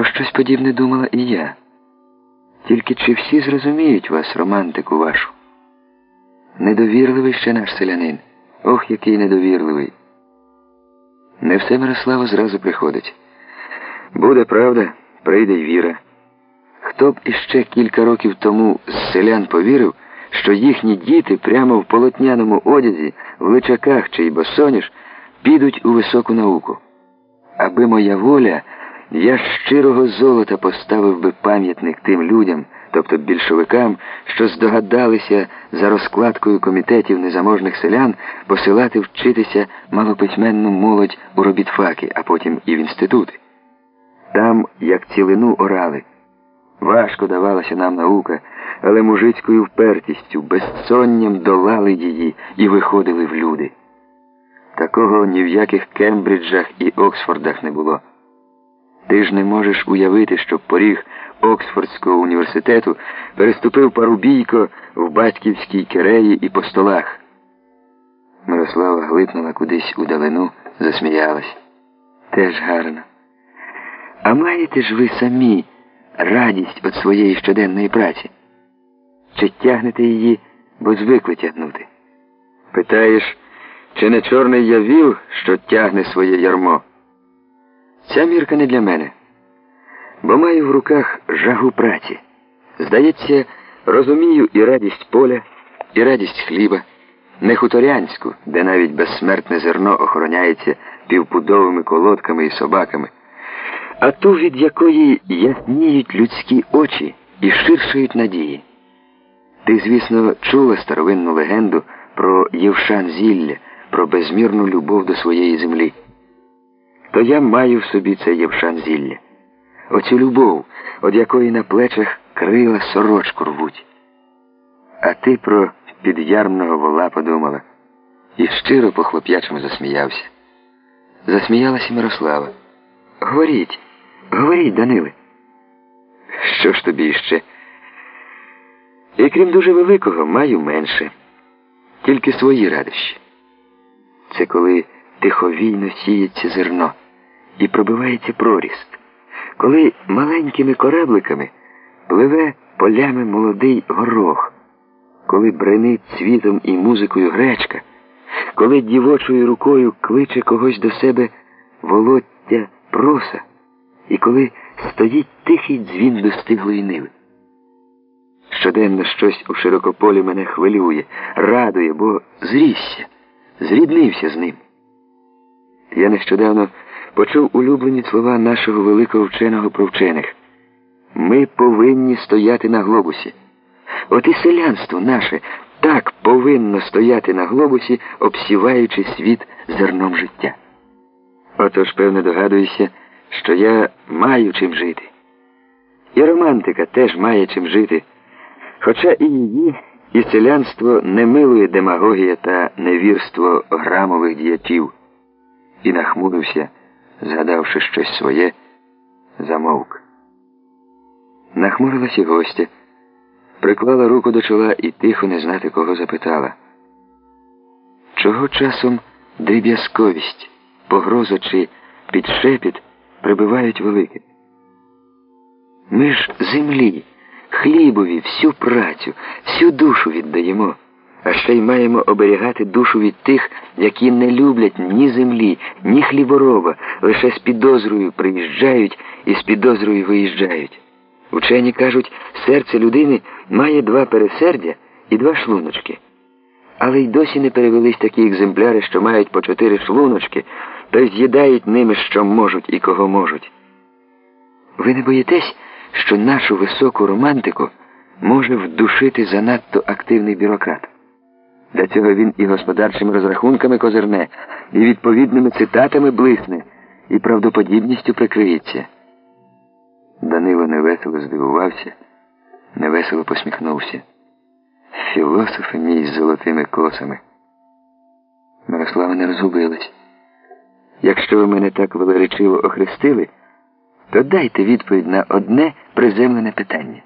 Про щось подібне думала і я. Тільки чи всі зрозуміють вас, романтику вашу? Недовірливий ще наш селянин. Ох, який недовірливий. Не все Мирославу зразу приходить. Буде правда, прийде й віра. Хто б іще кілька років тому з селян повірив, що їхні діти прямо в полотняному одязі, в личаках чи й босоніж підуть у високу науку. Аби моя воля, я щирого золота поставив би пам'ятник тим людям, тобто більшовикам, що здогадалися за розкладкою комітетів незаможних селян посилати вчитися малописьменну молодь у робітфаки, а потім і в інститути. Там, як цілину орали. Важко давалася нам наука, але мужицькою впертістю, безсонням долали її і виходили в люди. Такого ні в яких Кембриджах і Оксфордах не було. Ти ж не можеш уявити, що поріг Оксфордського університету переступив парубійко в батьківській кереї і по столах. Мирослава глипнула кудись у далину, засміялась. Теж гарно. А маєте ж ви самі радість від своєї щоденної праці? Чи тягнете її, бо звикли тягнути? Питаєш, чи не чорний я віл, що тягне своє ярмо? Ця мірка не для мене, бо маю в руках жагу праці. Здається, розумію і радість поля, і радість хліба, не хуторянську, де навіть безсмертне зерно охороняється півпудовими колодками і собаками, а ту, від якої ясніють людські очі і ширшають надії. Ти, звісно, чула старовинну легенду про Євшан Зілля, про безмірну любов до своєї землі то я маю в собі це євшан зілля. Оцю любов, від якої на плечах крила сорочку рвуть. А ти про підярмного вола подумала і щиро по хлоп'ячому засміявся. Засміялася Мирослава. Говоріть, говоріть, Даниле. Що ж тобі ще? І крім дуже великого, маю менше, тільки свої радощі. Це коли тиховійно сіється зерно і пробивається проріст, коли маленькими корабликами пливе полями молодий горох, коли бренить цвітом і музикою гречка, коли дівочою рукою кличе когось до себе волоття проса, і коли стоїть тихий дзвін достиглої ниви. Щоденно щось у широкополі мене хвилює, радує, бо зрісся, зріднився з ним. Я нещодавно почув улюблені слова нашого великого вченого про вчених. Ми повинні стояти на глобусі. От і селянство наше так повинно стояти на глобусі, обсіваючи світ зерном життя. Отож, певне, догадуюся, що я маю чим жити. І романтика теж має чим жити. Хоча і її, і селянство не милує демагогія та невірство грамових діячів. І нахмурився згадавши щось своє, замовк. Нахмурилась і гостя, приклала руку до чола і тихо не знати, кого запитала. Чого часом дріб'язковість, погроза чи підшепіт прибивають велике? Ми ж землі, хлібові, всю працю, всю душу віддаємо а ще й маємо оберігати душу від тих, які не люблять ні землі, ні хлібороба, лише з підозрою приїжджають і з підозрою виїжджають. Учені кажуть, серце людини має два пересердя і два шлуночки. Але й досі не перевелись такі екземпляри, що мають по чотири шлуночки, то з'їдають ними, що можуть і кого можуть. Ви не боїтесь, що нашу високу романтику може вдушити занадто активний бюрократ? Для цього він і господарчими розрахунками козирне, і відповідними цитатами блисне, і правдоподібністю прикриється. Данило невесело здивувався, невесело посміхнувся. Філософи мій з золотими косами. Мирослава не розгубилась. Якщо ви мене так велеречиво охрестили, то дайте відповідь на одне приземлене питання.